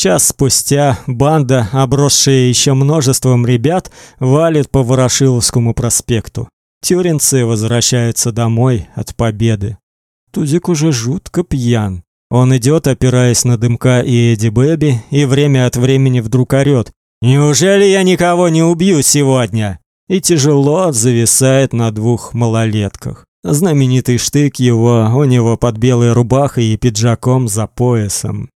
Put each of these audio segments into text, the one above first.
Час спустя банда, обросшая еще множеством ребят, валит по Ворошиловскому проспекту. Тюринцы возвращаются домой от победы. Тузик уже жутко пьян. Он идет, опираясь на дымка и Эдди Бэби, и время от времени вдруг орёт: "Неужели я никого не убью сегодня?" И тяжело зависает на двух малолетках. Знаменитый штык его у него под белой рубахой и пиджаком за поясом.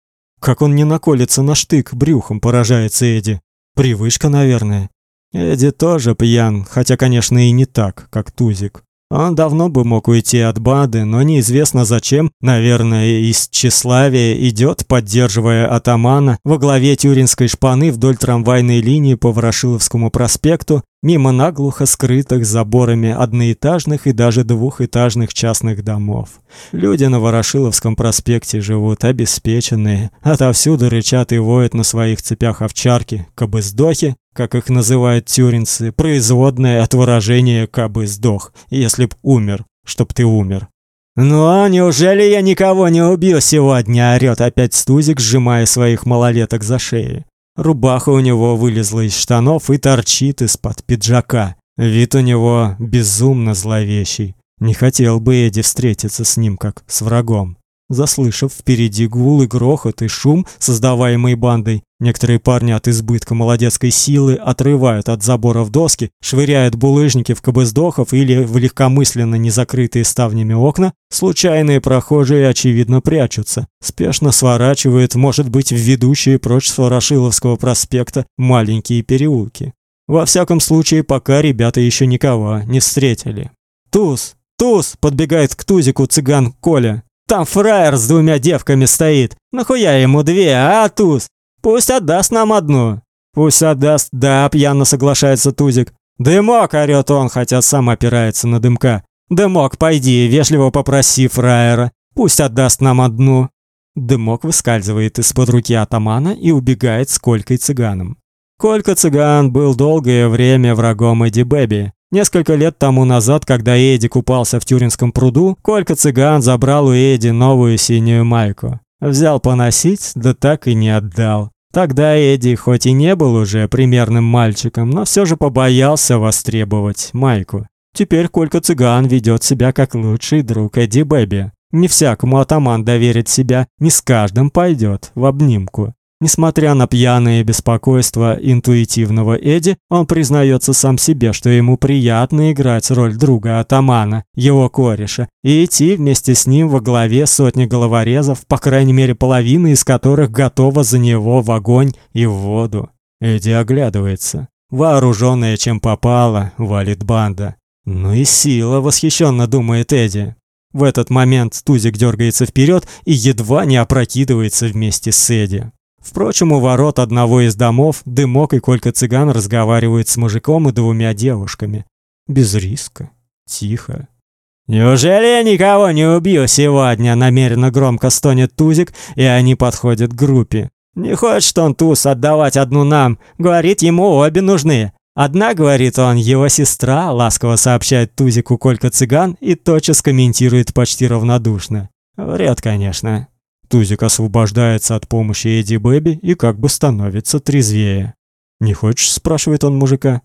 Как он не наколется на штык брюхом, поражается Эдди. Привычка, наверное. Эдди тоже пьян, хотя, конечно, и не так, как Тузик. Он давно бы мог уйти от Бады, но неизвестно зачем, наверное, из тщеславия идет, поддерживая атамана во главе тюринской шпаны вдоль трамвайной линии по Ворошиловскому проспекту, мимо наглухо скрытых заборами одноэтажных и даже двухэтажных частных домов. Люди на Ворошиловском проспекте живут обеспеченные, отовсюду рычат и воют на своих цепях овчарки, кабы сдохи, как их называют тюринцы, производное от выражения «кабы сдох», если б умер, чтоб ты умер. «Ну а неужели я никого не убил сегодня?» – орёт опять Стузик, сжимая своих малолеток за шею. Рубаха у него вылезла из штанов и торчит из-под пиджака. Вид у него безумно зловещий. Не хотел бы Эдди встретиться с ним как с врагом. Заслышав впереди гул и грохот и шум, создаваемый бандой, некоторые парни от избытка молодецкой силы отрывают от заборов доски, швыряют булыжники в кабыздохов или в легкомысленно незакрытые ставнями окна, случайные прохожие очевидно прячутся, спешно сворачивают, может быть, в ведущие прочь с Ворошиловского проспекта маленькие переулки. Во всяком случае, пока ребята еще никого не встретили. Туз, Туз подбегает к Тузику цыган Коля. Там фраер с двумя девками стоит. Нахуя ему две, а, Туз? Пусть отдаст нам одну. Пусть отдаст, да, пьяно соглашается Тузик. Дымок, орёт он, хотя сам опирается на дымка. Дымок, пойди, вежливо попроси фраера. Пусть отдаст нам одну. Дымок выскальзывает из-под руки атамана и убегает с Колькой цыганом. Колька цыган был долгое время врагом Эдди Бэби. Несколько лет тому назад, когда Эдди купался в Тюринском пруду, Колька цыган забрал у Эдди новую синюю майку. Взял поносить, да так и не отдал. Тогда Эдди хоть и не был уже примерным мальчиком, но все же побоялся востребовать майку. Теперь Колька цыган ведет себя как лучший друг Эдди Бэби. Не всякому атаман доверит себя, не с каждым пойдет в обнимку. Несмотря на пьяное беспокойство интуитивного Эди, он признается сам себе, что ему приятно играть роль друга атамана, его кореша, и идти вместе с ним во главе сотни головорезов, по крайней мере половина из которых готова за него в огонь и в воду. Эди оглядывается. Вооруженная чем попало, валит банда. Ну и сила, восхищенно думает Эди. В этот момент Тузик дергается вперед и едва не опрокидывается вместе с Эди. Впрочем, у ворот одного из домов Дымок и Колька Цыган разговаривают с мужиком и двумя девушками. Без риска. Тихо. «Неужели я никого не убью сегодня?» Намеренно громко стонет Тузик, и они подходят к группе. «Не хочет он туз отдавать одну нам. Говорит, ему обе нужны. Одна, говорит он, его сестра, ласково сообщает Тузику Колька Цыган и тотчас комментирует почти равнодушно. Врет, конечно. Тузик освобождается от помощи Эдди Бэби и как бы становится трезвее. «Не хочешь?» – спрашивает он мужика.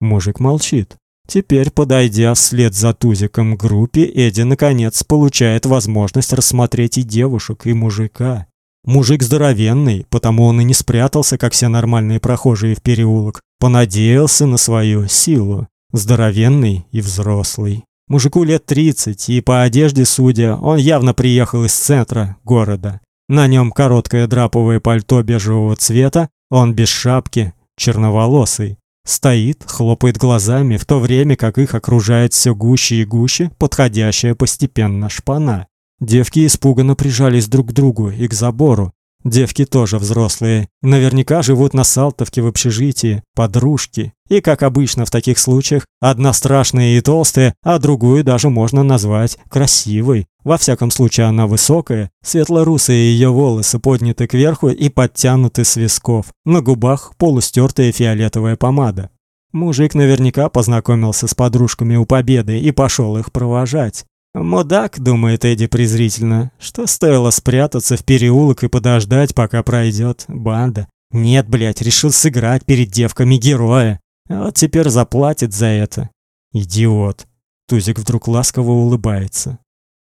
Мужик молчит. Теперь, подойдя вслед за Тузиком к группе, Эдди наконец получает возможность рассмотреть и девушек, и мужика. Мужик здоровенный, потому он и не спрятался, как все нормальные прохожие в переулок, понадеялся на свою силу. Здоровенный и взрослый. Мужику лет 30, и по одежде судя, он явно приехал из центра города. На нем короткое драповое пальто бежевого цвета, он без шапки, черноволосый. Стоит, хлопает глазами, в то время как их окружает все гуще и гуще подходящая постепенно шпана. Девки испуганно прижались друг к другу и к забору. Девки тоже взрослые. Наверняка живут на Салтовке в общежитии, подружки. И, как обычно в таких случаях, одна страшная и толстая, а другую даже можно назвать красивой. Во всяком случае, она высокая, светло-русые ее волосы подняты кверху и подтянуты с висков. На губах полустертая фиолетовая помада. Мужик наверняка познакомился с подружками у Победы и пошел их провожать. Мудак, думает Эдди презрительно, что стоило спрятаться в переулок и подождать, пока пройдет банда. Нет, блядь, решил сыграть перед девками героя. А вот теперь заплатит за это. Идиот. Тузик вдруг ласково улыбается.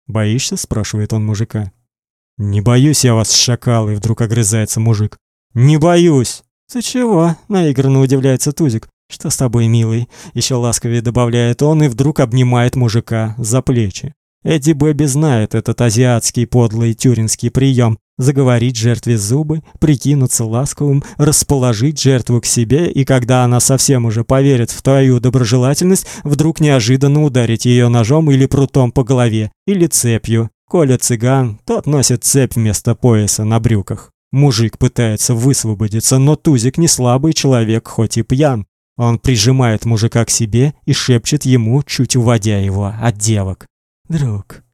Боишься, спрашивает он мужика. Не боюсь я вас, шакалы, вдруг огрызается мужик. Не боюсь. Ты чего? наигранно удивляется Тузик. Что с тобой, милый? Еще ласковее добавляет он и вдруг обнимает мужика за плечи. Эдди Бэби знает этот азиатский подлый тюринский прием: заговорить жертве зубы, прикинуться ласковым, расположить жертву к себе, и когда она совсем уже поверит в твою доброжелательность, вдруг неожиданно ударить ее ножом или прутом по голове, или цепью. Коля цыган, тот носит цепь вместо пояса на брюках. Мужик пытается высвободиться, но Тузик не слабый человек, хоть и пьян. Он прижимает мужика к себе и шепчет ему, чуть уводя его от девок. «Друг,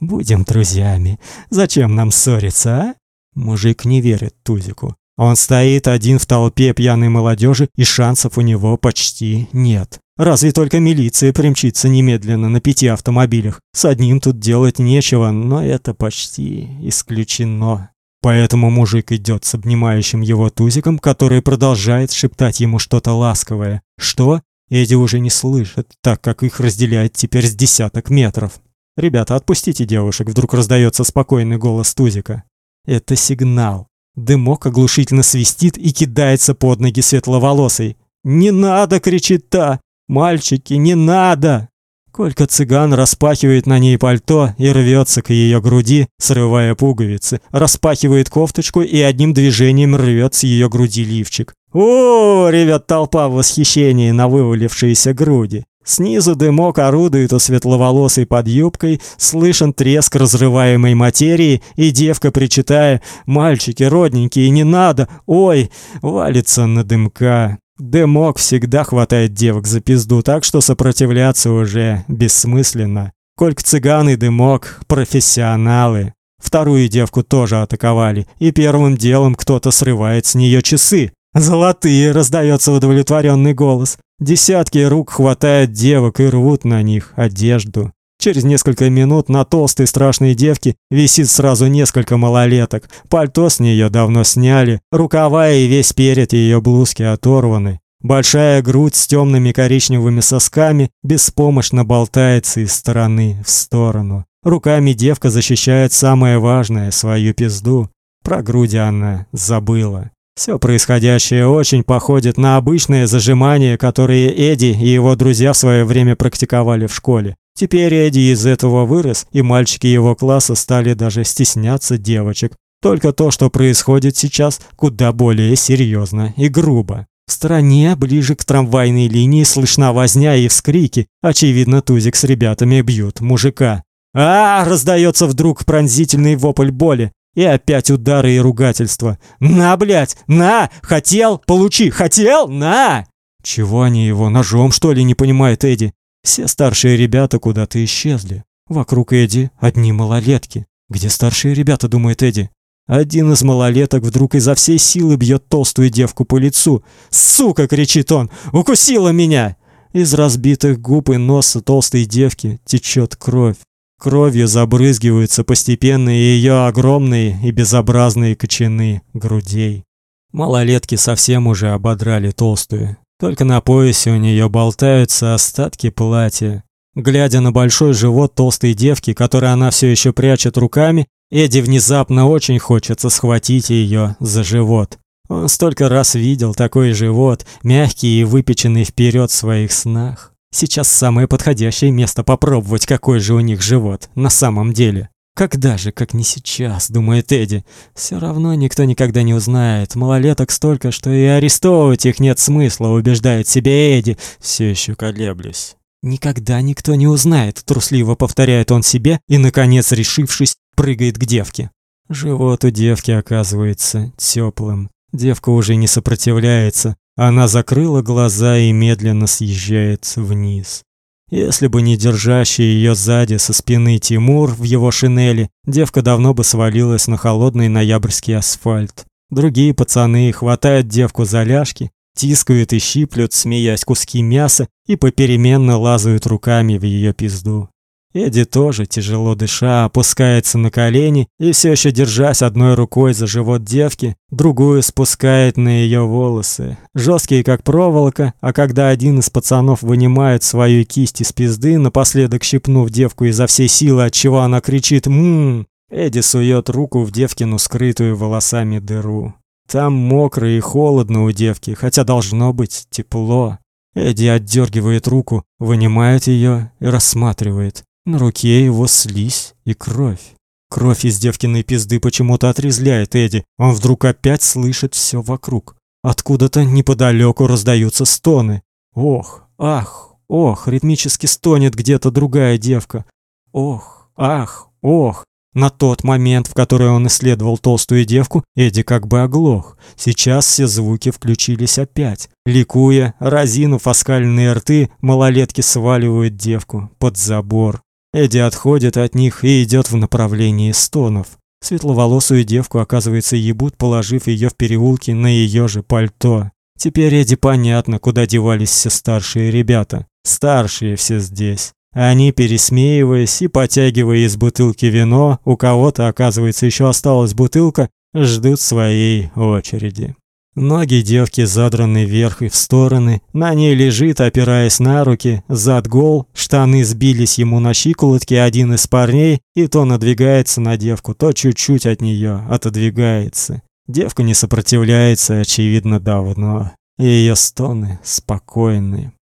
будем друзьями. Зачем нам ссориться, а?» Мужик не верит Тузику. Он стоит один в толпе пьяной молодежи, и шансов у него почти нет. Разве только милиция примчится немедленно на пяти автомобилях. С одним тут делать нечего, но это почти исключено. Поэтому мужик идет с обнимающим его тузиком, который продолжает шептать ему что-то ласковое. Что? Эдди уже не слышит, так как их разделяет теперь с десяток метров. «Ребята, отпустите девушек», — вдруг раздается спокойный голос Тузика. Это сигнал. Дымок оглушительно свистит и кидается под ноги светловолосой. «Не надо!» — кричит та. «Мальчики, не надо!» Колька цыган распахивает на ней пальто и рвется к ее груди, срывая пуговицы, распахивает кофточку и одним движением рвет с ее груди лифчик. О, ревет толпа в восхищении на вывалившиеся груди. Снизу дымок орудует у светловолосой под юбкой, слышен треск разрываемой материи, и девка, причитая «Мальчики, родненькие, не надо! Ой!» валится на дымка. Дымок всегда хватает девок за пизду, так что сопротивляться уже бессмысленно. Кольк цыган и дымок – профессионалы. Вторую девку тоже атаковали, и первым делом кто-то срывает с нее часы. «Золотые!» – раздается удовлетворенный голос. Десятки рук хватают девок и рвут на них одежду. Через несколько минут на толстой страшной девке висит сразу несколько малолеток. Пальто с нее давно сняли, рукава и весь перед ее блузки оторваны. Большая грудь с темными коричневыми сосками беспомощно болтается из стороны в сторону. Руками девка защищает самое важное свою пизду. Про грудь она забыла. Все происходящее очень походит на обычное зажимание, которое Эдди и его друзья в свое время практиковали в школе. Теперь Эдди из этого вырос, и мальчики его класса стали даже стесняться девочек. Только то, что происходит сейчас, куда более серьезно и грубо. В стороне, ближе к трамвайной линии, слышна возня и вскрики. Очевидно, Тузик с ребятами бьют мужика. А, раздается вдруг пронзительный вопль боли. И опять удары и ругательства. «На, блядь! На! Хотел? Получи! Хотел? На!» Чего они его, ножом, что ли, не понимает Эдди? Все старшие ребята куда-то исчезли. Вокруг Эдди одни малолетки. Где старшие ребята, думает Эдди? Один из малолеток вдруг изо всей силы бьет толстую девку по лицу. «Сука!» — кричит он. «Укусила меня!» Из разбитых губ и носа толстой девки течет кровь. Кровью забрызгиваются постепенно ее огромные и безобразные кочаны грудей. Малолетки совсем уже ободрали толстую. Только на поясе у нее болтаются остатки платья. Глядя на большой живот толстой девки, который она все еще прячет руками, Эдди внезапно очень хочется схватить ее за живот. Он столько раз видел такой живот, мягкий и выпеченный вперед в своих снах. Сейчас самое подходящее место попробовать, какой же у них живот на самом деле. Когда же, как не сейчас, думает Эдди. Все равно никто никогда не узнает. Малолеток столько, что и арестовывать их нет смысла, убеждает себе Эдди, все еще колеблюсь. Никогда никто не узнает, трусливо повторяет он себе и наконец, решившись, прыгает к девке. Живот у девки оказывается теплым. Девка уже не сопротивляется. Она закрыла глаза и медленно съезжает вниз. Если бы не держащий ее сзади со спины Тимур в его шинели, девка давно бы свалилась на холодный ноябрьский асфальт. Другие пацаны хватают девку за ляжки, тискают и щиплют, смеясь куски мяса и попеременно лазают руками в ее пизду. Эдди тоже, тяжело дыша, опускается на колени и все еще держась одной рукой за живот девки, другую спускает на ее волосы, жесткие как проволока, а когда один из пацанов вынимает свою кисть из пизды, напоследок щипнув девку изо всей силы, от чего она кричит «Ммм!», Эдди сует руку в девкину скрытую волосами дыру. Там мокро и холодно у девки, хотя должно быть тепло. Эдди отдергивает руку, вынимает ее и рассматривает. На руке его слизь и кровь. Кровь из девкиной пизды почему-то отрезляет Эдди. Он вдруг опять слышит все вокруг. Откуда-то неподалеку раздаются стоны. Ох, ах, ох, ритмически стонет где-то другая девка. Ох, ах, ох. На тот момент, в который он исследовал толстую девку, Эдди как бы оглох. Сейчас все звуки включились опять. Ликуя, разинув оскаленные рты, малолетки сваливают девку под забор. Эдди отходит от них и идет в направлении стонов. Светловолосую девку, оказывается, ебут, положив ее в переулке на ее же пальто. Теперь Эдди понятно, куда девались все старшие ребята. Старшие все здесь. Они, пересмеиваясь и потягивая из бутылки вино, у кого-то, оказывается, еще осталась бутылка, ждут своей очереди. Ноги девки задраны вверх и в стороны, на ней лежит, опираясь на руки, зад гол, штаны сбились ему на щиколотки один из парней, и то надвигается на девку, то чуть-чуть от нее отодвигается. Девка не сопротивляется, очевидно, давно. И ее стоны спокойны.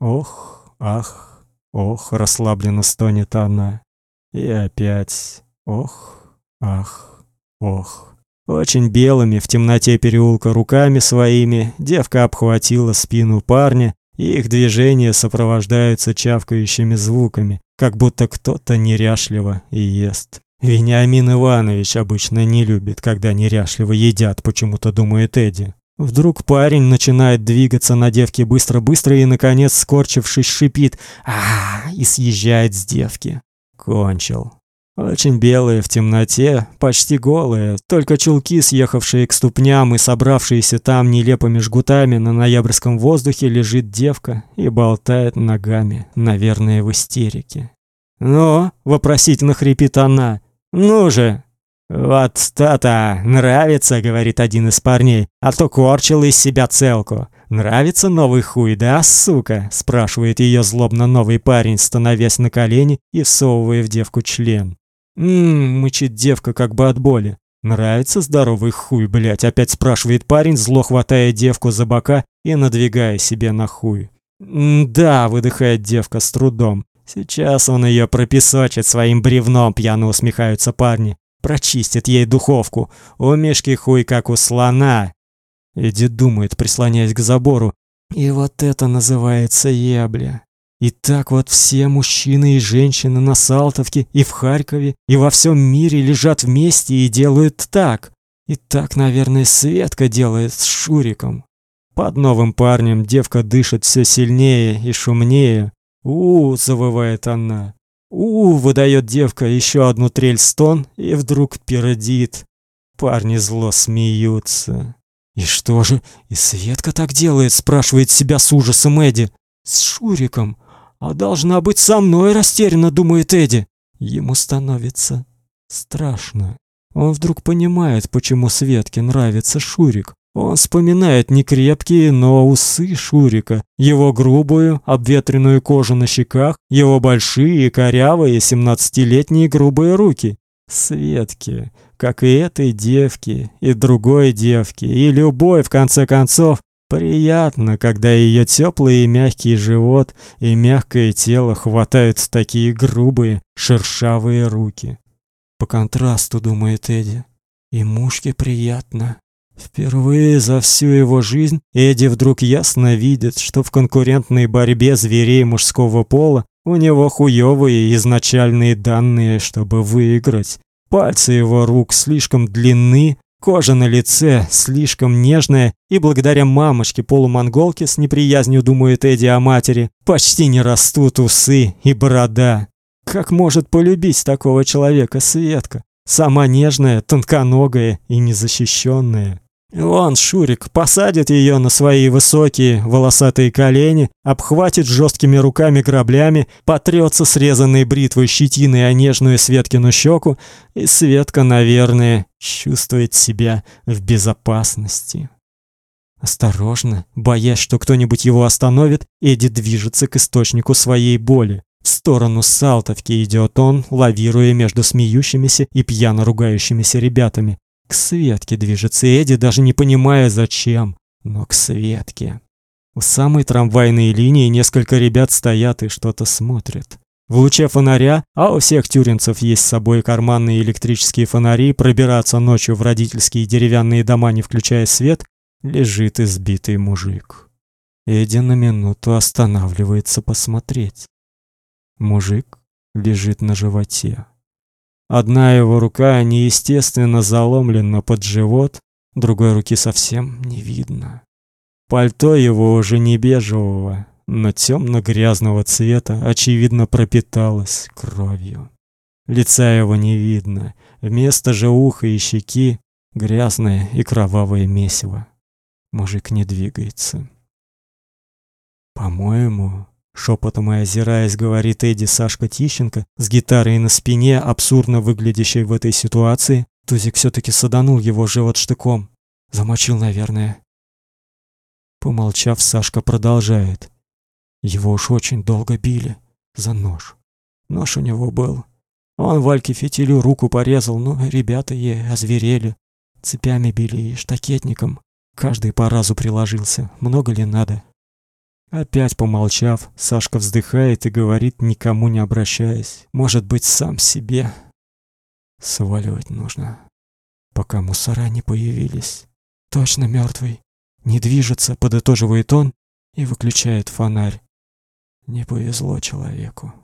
Ох, ах, ох, расслабленно стонет она. И опять ох, ах, ох. Очень белыми в темноте переулка руками своими девка обхватила спину парня, и их движения сопровождаются чавкающими звуками, как будто кто-то неряшливо ест. Вениамин Иванович обычно не любит, когда неряшливо едят, почему-то думает Эдди. Вдруг парень начинает двигаться на девке быстро-быстро и наконец, скорчившись, шипит: "А!" и съезжает с девки. Кончил. Очень белые в темноте, почти голые, только чулки, съехавшие к ступням и собравшиеся там нелепыми жгутами на ноябрьском воздухе, лежит девка и болтает ногами, наверное, в истерике. «Ну?» — вопросительно хрипит она. «Ну же!» «Вот то-то! Нравится!» — говорит один из парней, а то корчил из себя целку. «Нравится новый хуй, да, сука?» — спрашивает ее злобно новый парень, становясь на колени и всовывая в девку член. «Ммм», — мычит девка как бы от боли. «Нравится здоровый хуй, блядь?» — опять спрашивает парень, зло хватая девку за бока и надвигая себе на хуй. «Да», — выдыхает девка с трудом. «Сейчас он ее пропесочит своим бревном», — пьяно усмехаются парни. «Прочистит ей духовку. У Мишки хуй как у слона». Эдди думает, прислоняясь к забору. «И вот это называется ебля». И так вот все мужчины и женщины на Салтовке и в Харькове и во всем мире лежат вместе и делают так. И так, наверное, Светка делает с Шуриком. Под новым парнем девка дышит все сильнее и шумнее. у, завывает она. у, -у выдает девка еще одну трель стон и вдруг пердит. Парни зло смеются. И что же? И Светка так делает, спрашивает себя с ужасом Эдди. С Шуриком. А должна быть со мной, растерянно думает Эдди. Ему становится страшно. Он вдруг понимает, почему Светке нравится Шурик. Он вспоминает некрепкие, но усы Шурика, его грубую, обветренную кожу на щеках, его большие, корявые, семнадцатилетние грубые руки. Светке, как и этой девке, и другой девке, и любой, в конце концов, Приятно, когда ее теплый и мягкий живот и мягкое тело хватают такие грубые, шершавые руки. По контрасту, думает Эдди, и мушке приятно. Впервые за всю его жизнь Эдди вдруг ясно видит, что в конкурентной борьбе зверей мужского пола у него хуёвые изначальные данные, чтобы выиграть. Пальцы его рук слишком длинны, Кожа на лице слишком нежная, и благодаря мамочке полумонголке с неприязнью думает Эдди о матери, почти не растут усы и борода. Как может полюбить такого человека Светка? Сама нежная, тонконогая и незащищенная. Вон Шурик посадит ее на свои высокие волосатые колени, обхватит жесткими руками граблями, потрется срезанной бритвой щетиной о нежную Светкину щеку, и Светка, наверное, чувствует себя в безопасности. Осторожно, боясь, что кто-нибудь его остановит, Эдди движется к источнику своей боли. В сторону Салтовки идет он, лавируя между смеющимися и пьяно ругающимися ребятами. К Светке движется Эдди, даже не понимая зачем, но к Светке. У самой трамвайной линии несколько ребят стоят и что-то смотрят. В луче фонаря, а у всех тюринцев есть с собой карманные электрические фонари, пробираться ночью в родительские деревянные дома, не включая свет, лежит избитый мужик. Эдди на минуту останавливается посмотреть. Мужик лежит на животе. Одна его рука неестественно заломлена под живот, другой руки совсем не видно. Пальто его уже не бежевого, но темно-грязного цвета, очевидно пропиталось кровью. Лица его не видно, вместо же уха и щеки грязное и кровавое месиво. Мужик не двигается. По-моему, Шепотом и озираясь, говорит Эдди Сашка Тищенко, с гитарой на спине, абсурдно выглядящей в этой ситуации. Тузик все таки саданул его живот штыком. Замочил, наверное. Помолчав, Сашка продолжает. Его уж очень долго били за нож. Нож у него был. Он Вальке Фитилю руку порезал, но ребята ей озверели. Цепями били и штакетником. Каждый по разу приложился. Много ли надо? Опять помолчав, Сашка вздыхает и говорит, никому не обращаясь, может быть, сам себе. Сваливать нужно, пока мусора не появились. Точно мертвый, не движется, подытоживает он и выключает фонарь. Не повезло человеку.